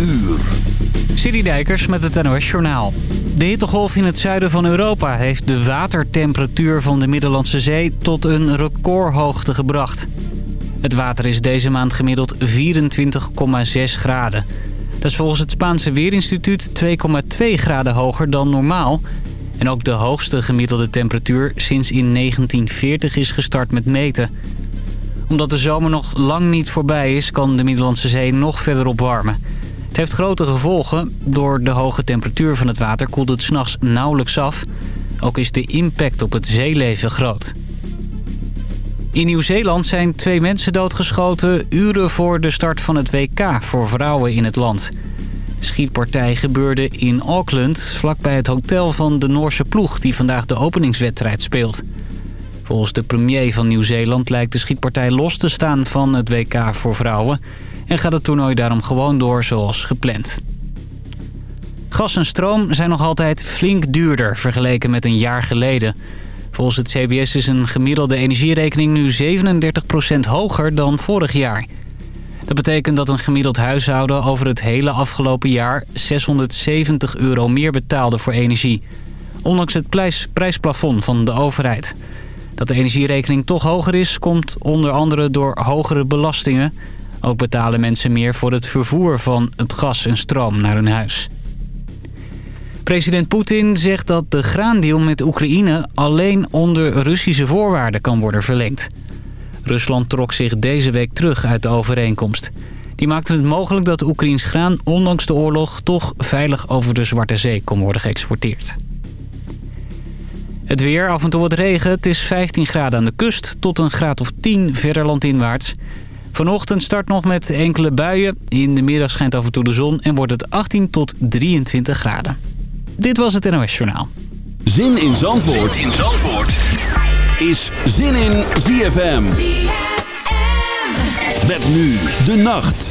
uur. City Dijkers met het NOS Journaal. De hittegolf in het zuiden van Europa heeft de watertemperatuur van de Middellandse Zee tot een recordhoogte gebracht. Het water is deze maand gemiddeld 24,6 graden. Dat is volgens het Spaanse Weerinstituut 2,2 graden hoger dan normaal. En ook de hoogste gemiddelde temperatuur sinds in 1940 is gestart met meten. Omdat de zomer nog lang niet voorbij is, kan de Middellandse Zee nog verder opwarmen. Heeft grote gevolgen. Door de hoge temperatuur van het water koelt het s'nachts nauwelijks af. Ook is de impact op het zeeleven groot. In Nieuw-Zeeland zijn twee mensen doodgeschoten uren voor de start van het WK voor vrouwen in het land. Schietpartij gebeurde in Auckland, vlakbij het hotel van de Noorse ploeg die vandaag de openingswedstrijd speelt. Volgens de premier van Nieuw-Zeeland lijkt de schietpartij los te staan van het WK voor vrouwen... en gaat het toernooi daarom gewoon door zoals gepland. Gas en stroom zijn nog altijd flink duurder vergeleken met een jaar geleden... Volgens het CBS is een gemiddelde energierekening nu 37% hoger dan vorig jaar. Dat betekent dat een gemiddeld huishouden over het hele afgelopen jaar 670 euro meer betaalde voor energie. Ondanks het prijsplafond van de overheid. Dat de energierekening toch hoger is, komt onder andere door hogere belastingen. Ook betalen mensen meer voor het vervoer van het gas en stroom naar hun huis. President Poetin zegt dat de graandeal met Oekraïne alleen onder Russische voorwaarden kan worden verlengd. Rusland trok zich deze week terug uit de overeenkomst. Die maakte het mogelijk dat Oekraïns graan ondanks de oorlog toch veilig over de Zwarte Zee kon worden geëxporteerd. Het weer, af en toe wat regen. Het is 15 graden aan de kust tot een graad of 10 verder landinwaarts. Vanochtend start nog met enkele buien. In de middag schijnt af en toe de zon en wordt het 18 tot 23 graden. Dit was het NOS Journaal. Zin in Zandvoort, zin in Zandvoort. is Zin in ZFM. ZFM. Met nu de nacht.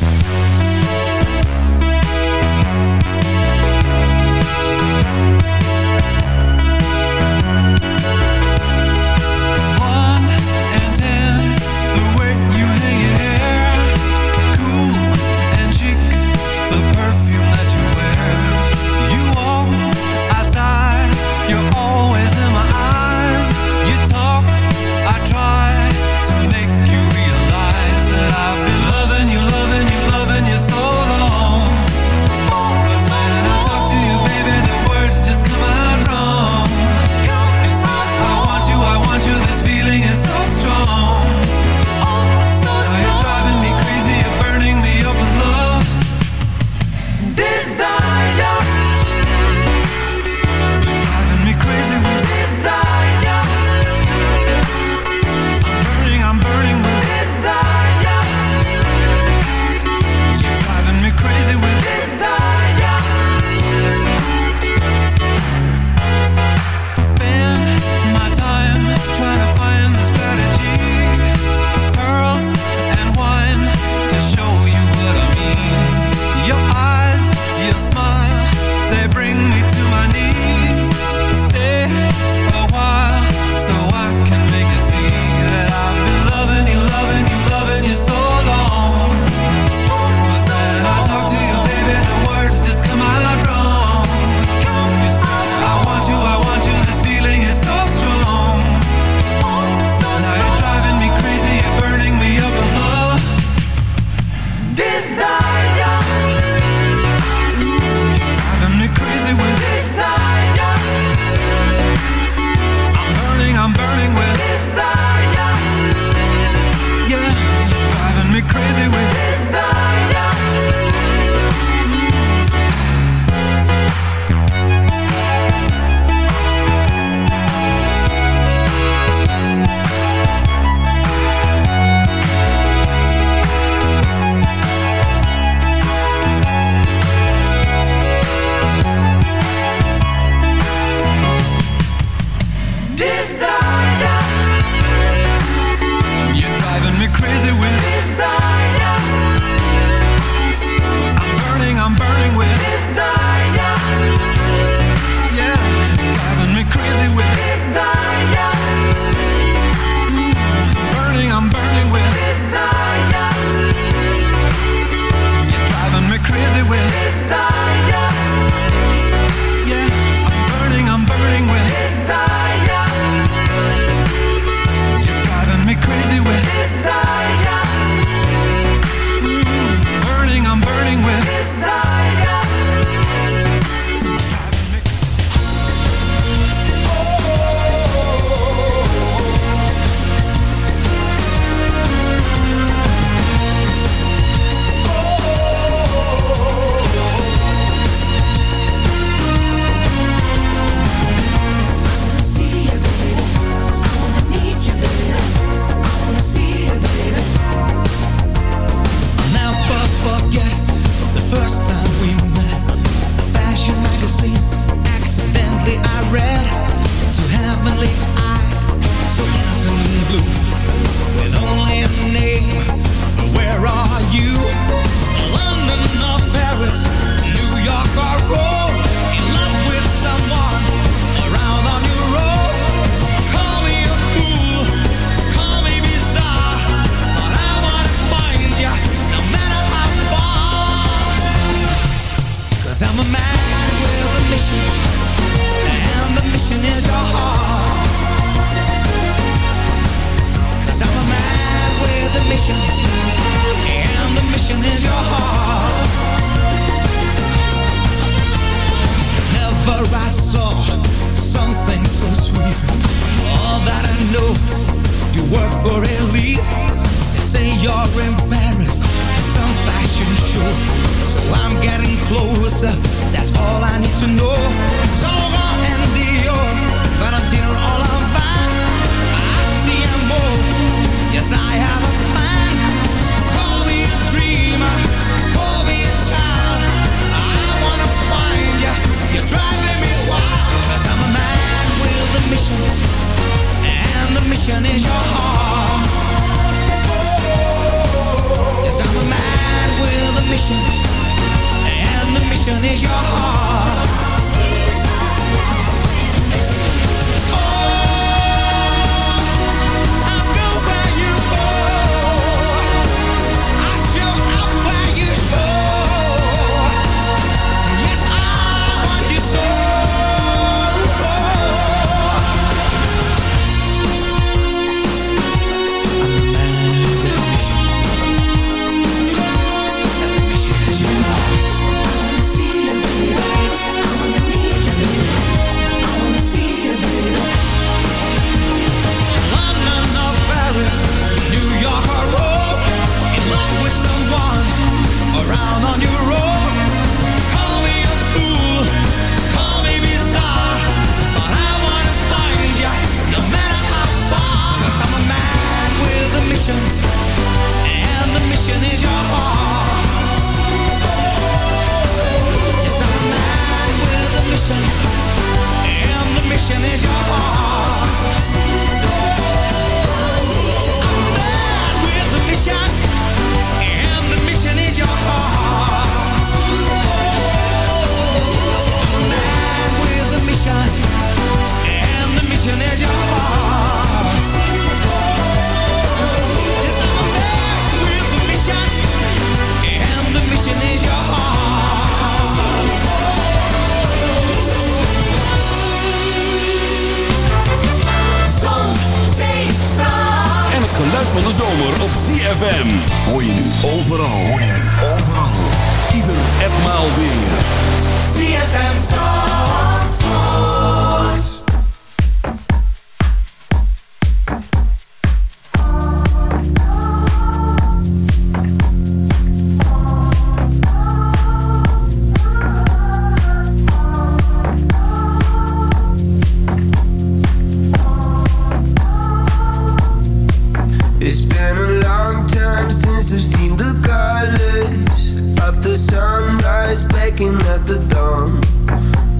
It's been a long time since I've seen the colors of the sunrise baking at the dawn.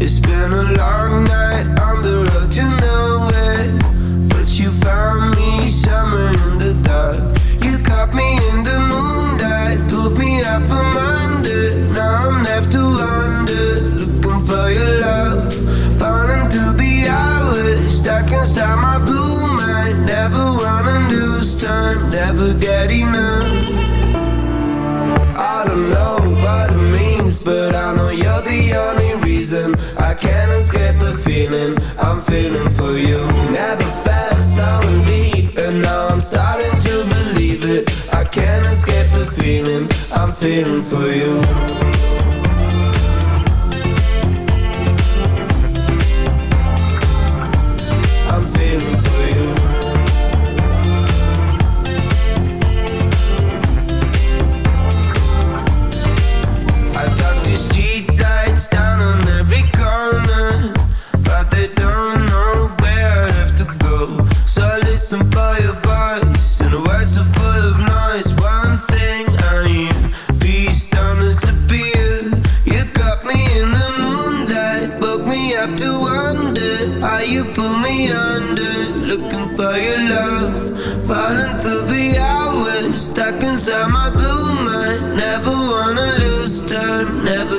It's been a long night can't escape the feeling? I'm feeling for you.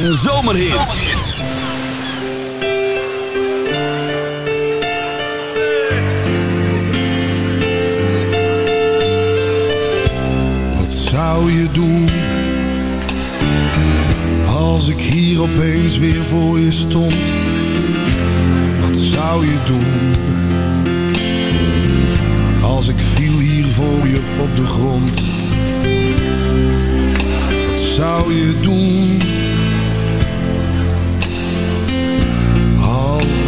En Zomerhits. Wat zou je doen als ik hier opeens weer voor je stond? Wat zou je doen als ik viel hier voor je op de grond? zou je doen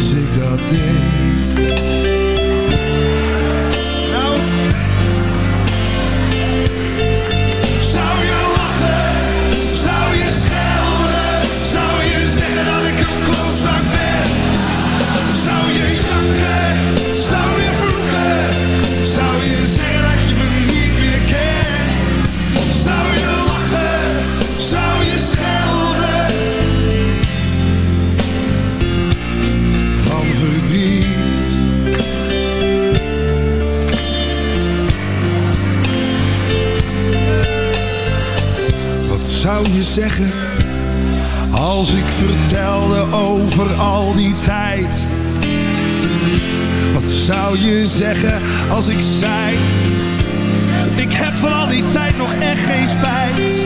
als ik dat deed? zou je zeggen Als ik vertelde over al die tijd? Wat zou je zeggen als ik zei Ik heb voor al die tijd nog echt geen spijt?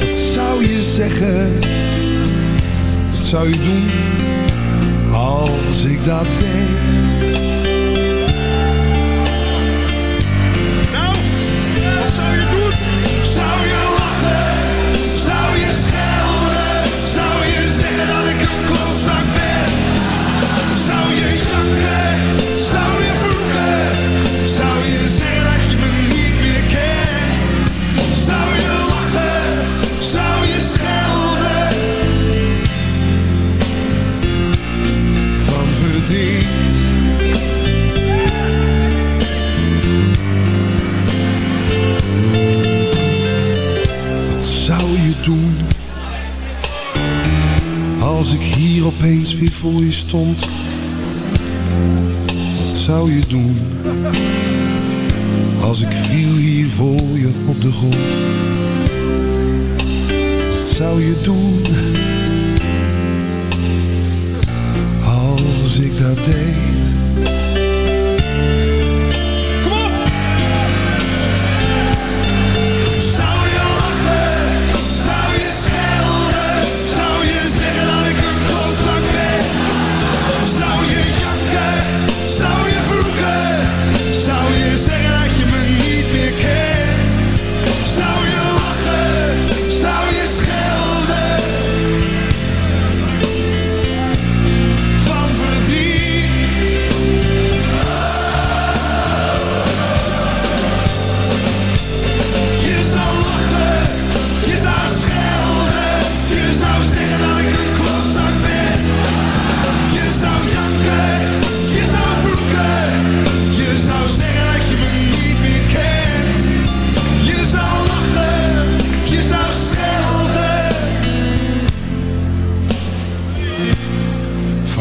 Wat zou je zeggen Wat zou je doen Als ik dat deed?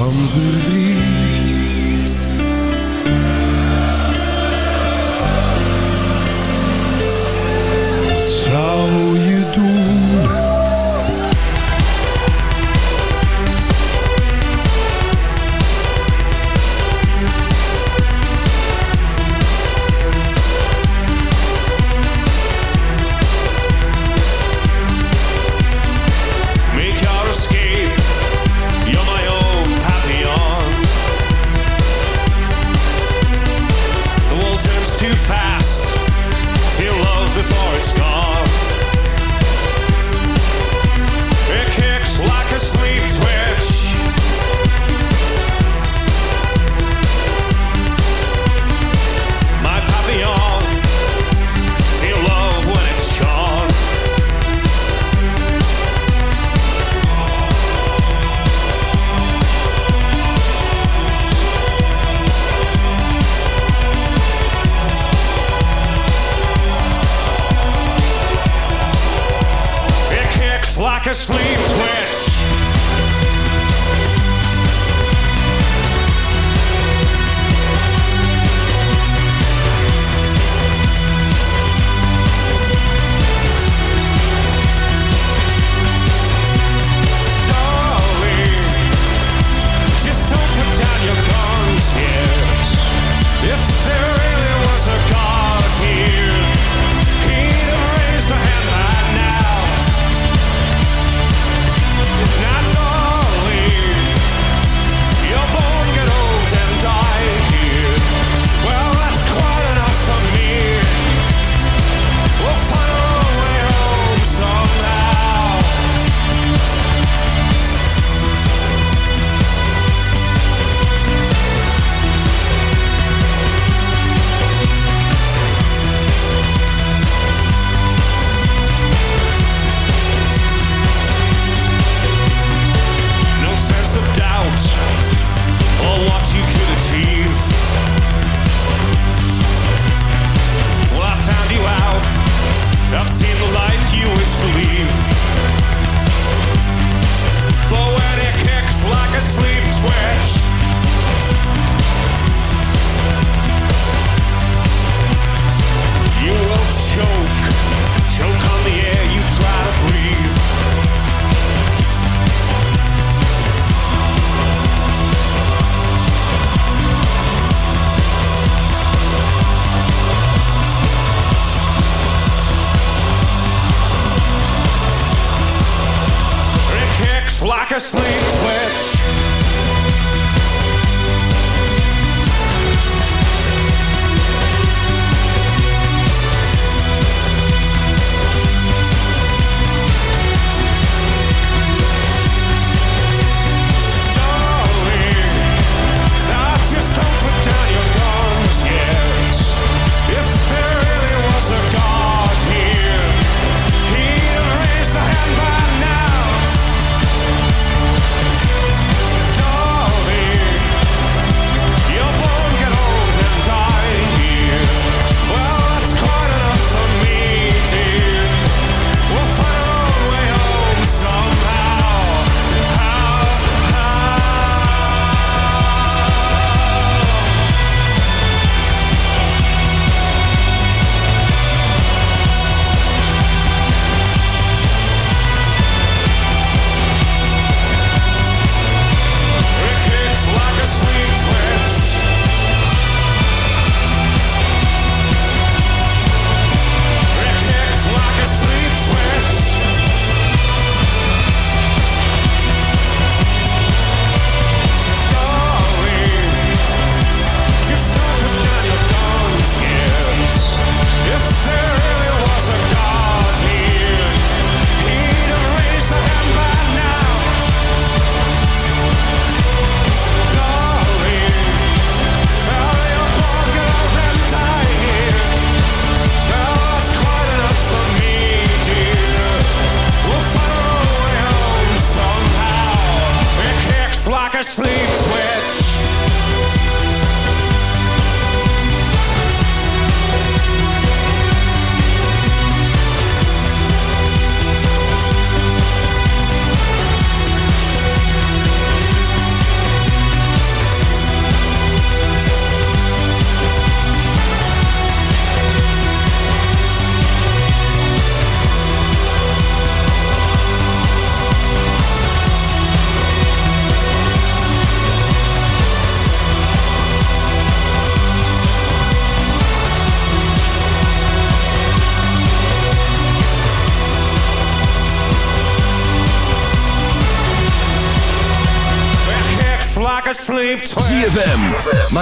Van verdriet.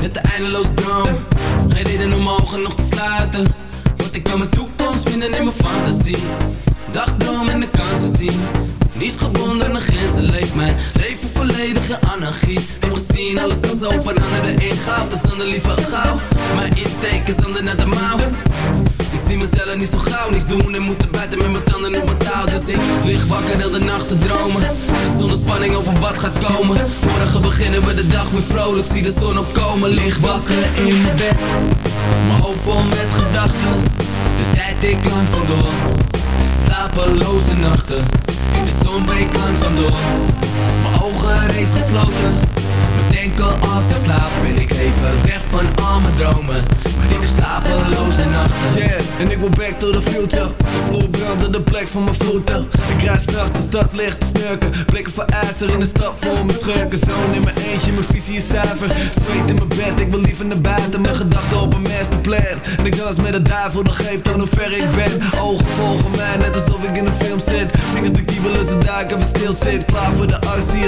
Met de eindeloze droom. Geen reden om ogen nog te sluiten. Want ik kan mijn toekomst vinden in mijn fantasie. Dagdroom en de kansen zien. Niet gebonden aan grenzen leeft mijn leven volledige anarchie. Heb gezien, alles kan zo veranderen. In goud Dus dan de liever gauw. Mijn insteek is handen naar de mouw zie mezelf niet zo gauw Niets doen en moeten buiten met mijn tanden op mijn touw Dus ik lig wakker heel de nacht te dromen. Zonder spanning over wat gaat komen. Morgen beginnen we de dag weer vrolijk Zie de zon opkomen, lig wakker in mijn bed. Mijn hoofd vol met gedachten. De tijd ik langzaam door. Slapeloze nachten. In de zon breekt langzaam door ogen reeds gesloten. Bedenken als ik slaap Ben ik even weg van al mijn dromen. Maar ik heb slapeloze nachten. Yeah, en ik wil back to the future. De brandde de plek van mijn voeten. Ik rijd straks de stad licht te snurken Blikken voor ijzer in de stad vol mijn schurken. Zoon in mijn eentje, mijn visie is zuiver. Zweet in mijn bed, ik wil liever naar buiten. Mijn gedachten op een masterplan. En ik dans met de duivel, dat geeft aan hoe ver ik ben. Ogen volgen mij, net alsof ik in een film zit. Vingers de kiebelen, ze duiken, even stil zit. Klaar voor de actie,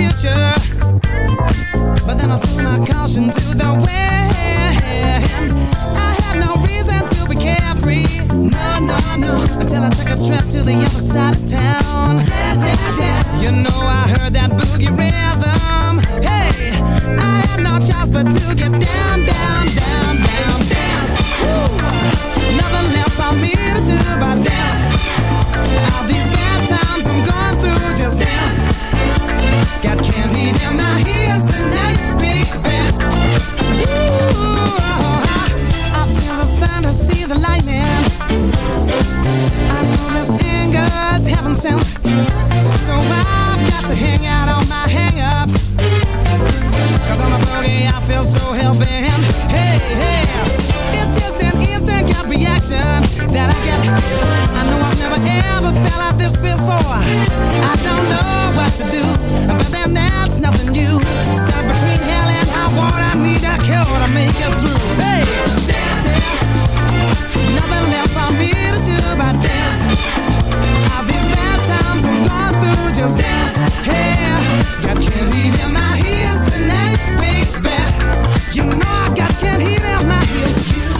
Future, but then I threw my caution to the wind. I had no reason to be carefree, no, no, no, until I took a trip to the other side of town. yeah, yeah, yeah. You know I heard that boogie rhythm. Hey, I had no choice but to get down, down, down, down, dance. Woo. Nothing left for me to do but dance. All these bad times I'm going through, just dance. Got candy in my ears tonight, baby. I, feel the thunder, see the lightning. I know this anger's heaven sent. So I've got to hang out on my hang-ups Cause on the boogie I feel so hell-bent Hey, hey It's just instant gut reaction That I get I know I've never ever fell out this before. I don't know what to do, but then that's nothing new. Stuck between hell and water, I need a cure to make it through. Hey, dancing, nothing left for me to do but dance. All these bad times I'm going through, just dance. Hey, got candy in my heels tonight, baby. You know I got candy in my heels. You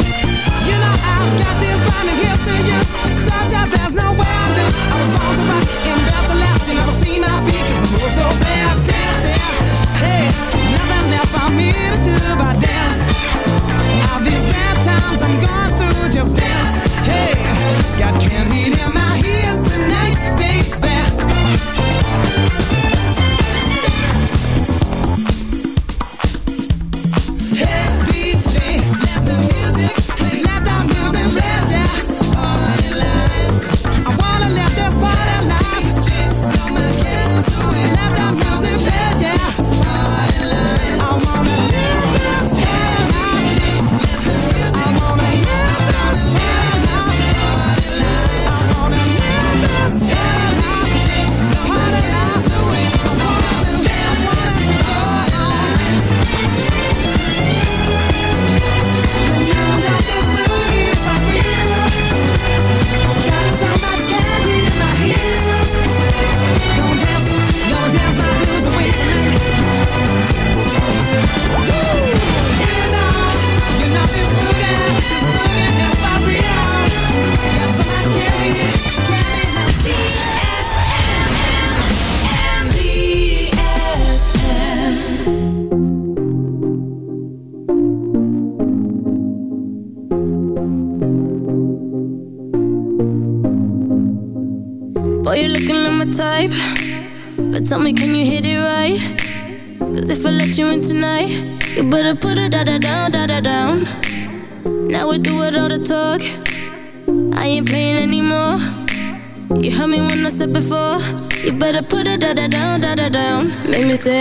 You know I've got this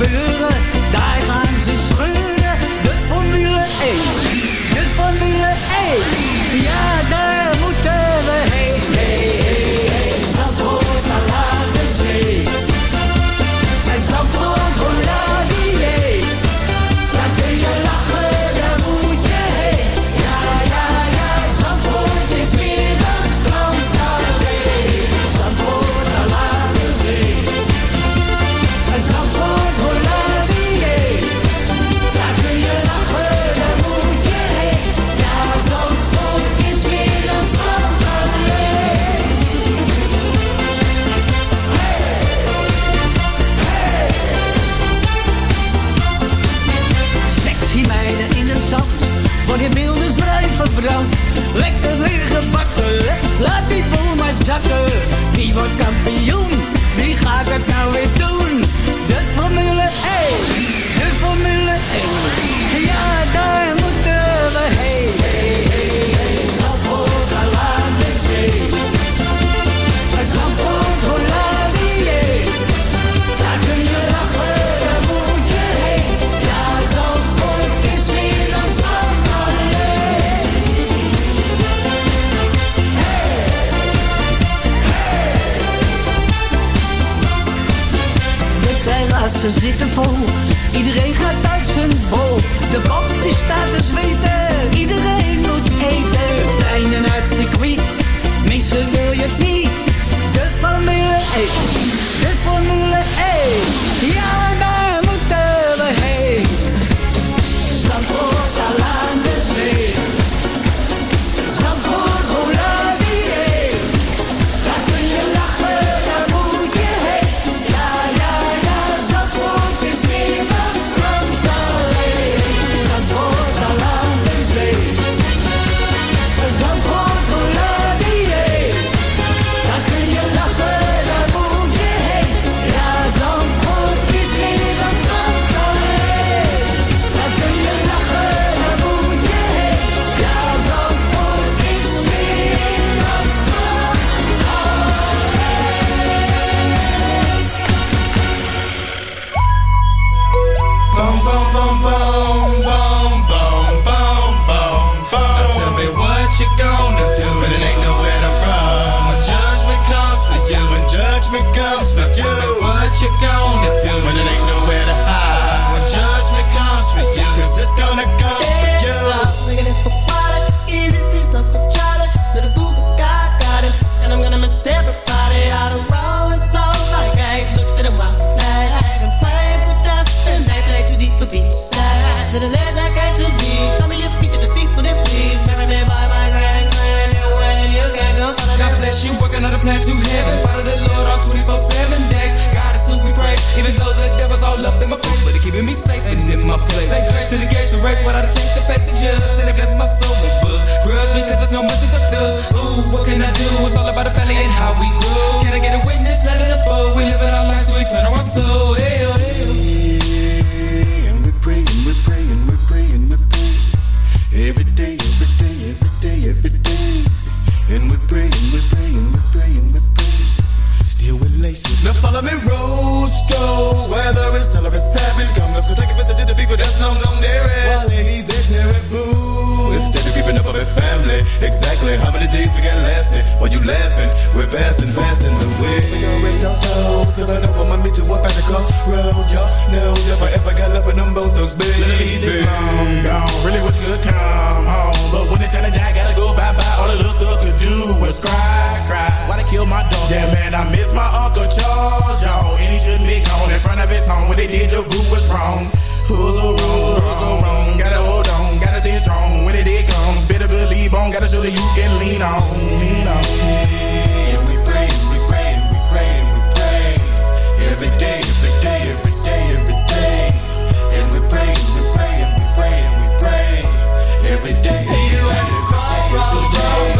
gebeuren. Place. Say grace to the gates for race, but I'd change the face of judge. And it blesses my soul with books. Grudge because there's no mercy for thugs. Ooh, what can I do? It's all about the family and how we grow. Can I get a witness? Let it unfold. We live in our lives, we turn our soul. Hey, oh, oh. Long gone there is. While they terrible. Instead of keeping up with family. Exactly how many days we got lasting? While you laughing, we're passing, passing the way. We gon' rest our souls, cause I know I'ma meet you up at the crossroad. Y'all know if I ever got love with them both thugs, baby. Ladies, long gone. Really wish you could come home. But when it's time to die, gotta go bye bye. All the little thug could do was cry, cry. Why they kill my dog? Yeah, man, I miss my Uncle Charles, y'all. And he shouldn't be gone in front of his home. When they did, the group was wrong. Who's so wrong? Who's so wrong? Gotta hold on, gotta stay strong. When it did comes, better believe on. Gotta show that you can lean on, lean on. And we praying, we praying, we praying, we praying. Every day, every day, every day, every day. And we praying, we praying, we praying, we praying. Every day. See you at the crossroads, crossroads, crossroads.